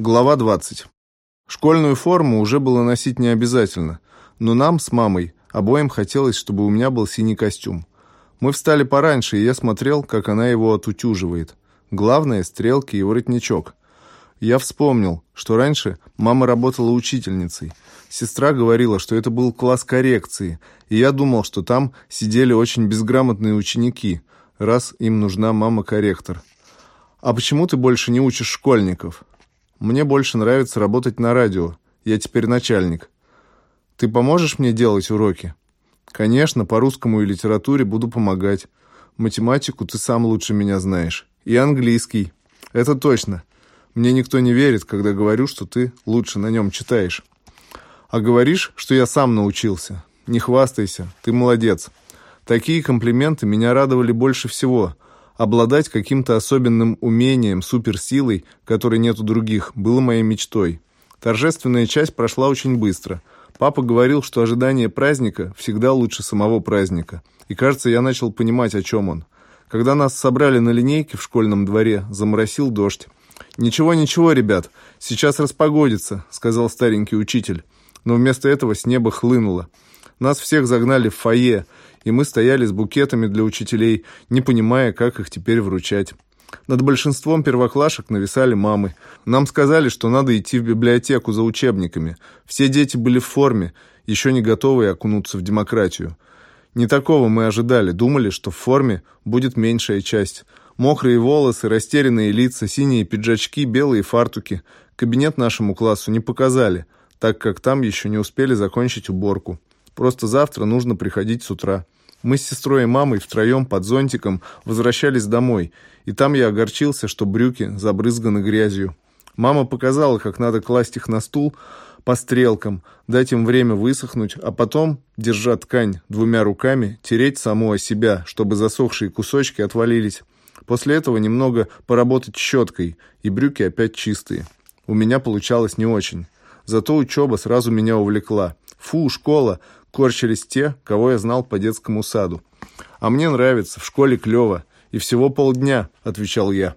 Глава 20. Школьную форму уже было носить не обязательно, но нам с мамой обоим хотелось, чтобы у меня был синий костюм. Мы встали пораньше, и я смотрел, как она его отутюживает. Главное – стрелки и воротничок. Я вспомнил, что раньше мама работала учительницей. Сестра говорила, что это был класс коррекции, и я думал, что там сидели очень безграмотные ученики, раз им нужна мама-корректор. «А почему ты больше не учишь школьников?» Мне больше нравится работать на радио. Я теперь начальник. Ты поможешь мне делать уроки? Конечно, по русскому и литературе буду помогать. Математику ты сам лучше меня знаешь. И английский. Это точно. Мне никто не верит, когда говорю, что ты лучше на нем читаешь. А говоришь, что я сам научился. Не хвастайся, ты молодец. Такие комплименты меня радовали больше всего – Обладать каким-то особенным умением, суперсилой, которой нет у других, было моей мечтой. Торжественная часть прошла очень быстро. Папа говорил, что ожидание праздника всегда лучше самого праздника. И, кажется, я начал понимать, о чем он. Когда нас собрали на линейке в школьном дворе, заморосил дождь. «Ничего, ничего, ребят, сейчас распогодится», — сказал старенький учитель. Но вместо этого с неба хлынуло. Нас всех загнали в фойе, и мы стояли с букетами для учителей, не понимая, как их теперь вручать. Над большинством первоклашек нависали мамы. Нам сказали, что надо идти в библиотеку за учебниками. Все дети были в форме, еще не готовые окунуться в демократию. Не такого мы ожидали, думали, что в форме будет меньшая часть. Мокрые волосы, растерянные лица, синие пиджачки, белые фартуки. Кабинет нашему классу не показали, так как там еще не успели закончить уборку. Просто завтра нужно приходить с утра. Мы с сестрой и мамой втроем под зонтиком возвращались домой, и там я огорчился, что брюки забрызганы грязью. Мама показала, как надо класть их на стул по стрелкам, дать им время высохнуть, а потом, держа ткань двумя руками, тереть саму о себя, чтобы засохшие кусочки отвалились. После этого немного поработать щеткой, и брюки опять чистые. У меня получалось не очень. Зато учеба сразу меня увлекла. Фу, школа, корчились те, кого я знал по детскому саду. «А мне нравится, в школе клево, и всего полдня», — отвечал я.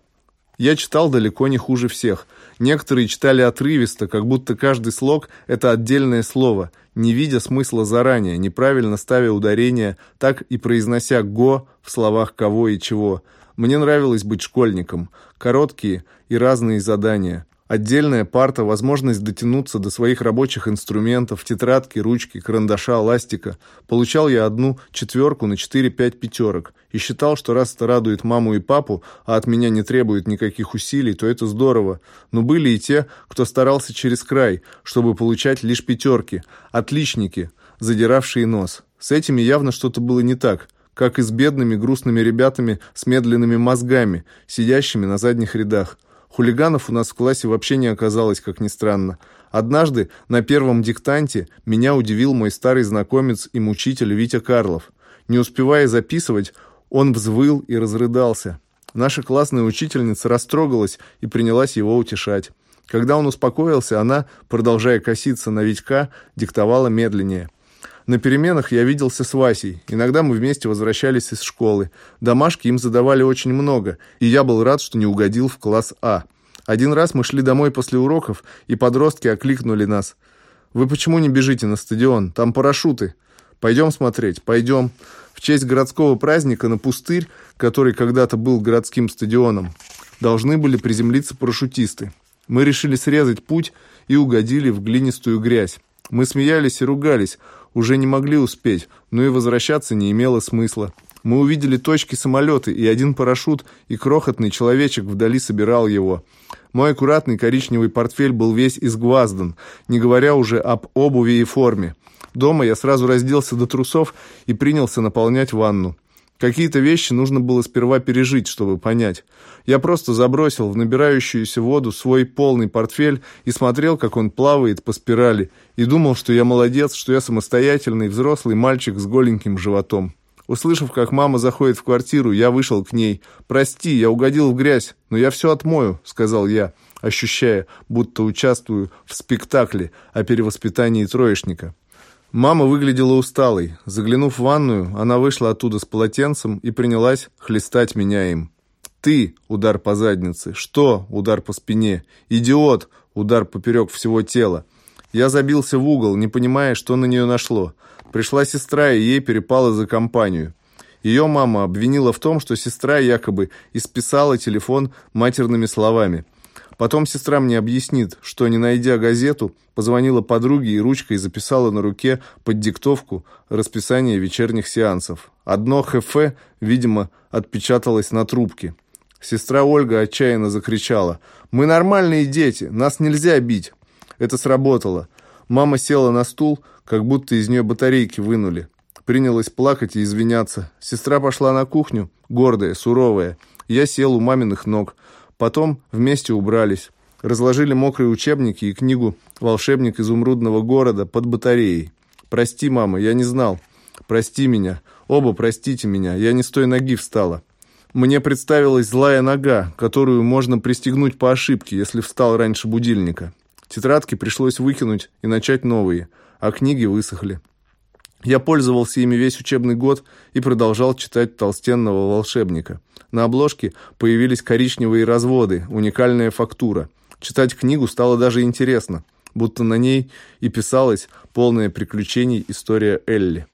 Я читал далеко не хуже всех. Некоторые читали отрывисто, как будто каждый слог – это отдельное слово, не видя смысла заранее, неправильно ставя ударение, так и произнося «го» в словах «кого» и «чего». Мне нравилось быть школьником. Короткие и разные задания. Отдельная парта, возможность дотянуться до своих рабочих инструментов, тетрадки, ручки, карандаша, ластика. Получал я одну четверку на 4-5 пятерок. И считал, что раз это радует маму и папу, а от меня не требует никаких усилий, то это здорово. Но были и те, кто старался через край, чтобы получать лишь пятерки. Отличники, задиравшие нос. С этими явно что-то было не так как и с бедными грустными ребятами с медленными мозгами, сидящими на задних рядах. Хулиганов у нас в классе вообще не оказалось, как ни странно. Однажды на первом диктанте меня удивил мой старый знакомец и мучитель Витя Карлов. Не успевая записывать, он взвыл и разрыдался. Наша классная учительница растрогалась и принялась его утешать. Когда он успокоился, она, продолжая коситься на Витька, диктовала медленнее. На переменах я виделся с Васей. Иногда мы вместе возвращались из школы. Домашки им задавали очень много, и я был рад, что не угодил в класс А. Один раз мы шли домой после уроков, и подростки окликнули нас. «Вы почему не бежите на стадион? Там парашюты». «Пойдем смотреть?» «Пойдем». В честь городского праздника на пустырь, который когда-то был городским стадионом, должны были приземлиться парашютисты. Мы решили срезать путь и угодили в глинистую грязь. Мы смеялись и ругались, уже не могли успеть, но и возвращаться не имело смысла. Мы увидели точки самолета и один парашют, и крохотный человечек вдали собирал его. Мой аккуратный коричневый портфель был весь изгваздан, не говоря уже об обуви и форме. Дома я сразу разделся до трусов и принялся наполнять ванну. Какие-то вещи нужно было сперва пережить, чтобы понять. Я просто забросил в набирающуюся воду свой полный портфель и смотрел, как он плавает по спирали, и думал, что я молодец, что я самостоятельный взрослый мальчик с голеньким животом. Услышав, как мама заходит в квартиру, я вышел к ней. «Прости, я угодил в грязь, но я все отмою», — сказал я, ощущая, будто участвую в спектакле о перевоспитании троечника. Мама выглядела усталой. Заглянув в ванную, она вышла оттуда с полотенцем и принялась хлестать меня им. «Ты!» — удар по заднице. «Что?» — удар по спине. «Идиот!» — Удар поперек всего тела. Я забился в угол, не понимая, что на нее нашло. Пришла сестра, и ей перепало за компанию. Ее мама обвинила в том, что сестра якобы исписала телефон матерными словами. Потом сестра мне объяснит, что, не найдя газету, позвонила подруге и ручкой записала на руке под диктовку расписание вечерних сеансов. Одно ХФ, видимо, отпечаталось на трубке. Сестра Ольга отчаянно закричала. «Мы нормальные дети, нас нельзя бить!» Это сработало. Мама села на стул, как будто из нее батарейки вынули. Принялась плакать и извиняться. Сестра пошла на кухню, гордая, суровая. Я сел у маминых ног. Потом вместе убрались. Разложили мокрые учебники и книгу «Волшебник изумрудного города» под батареей. «Прости, мама, я не знал. Прости меня. Оба простите меня. Я не с той ноги встала». Мне представилась злая нога, которую можно пристегнуть по ошибке, если встал раньше будильника. Тетрадки пришлось выкинуть и начать новые, а книги высохли. Я пользовался ими весь учебный год и продолжал читать «Толстенного волшебника». На обложке появились коричневые разводы, уникальная фактура. Читать книгу стало даже интересно, будто на ней и писалась полная приключений история Элли.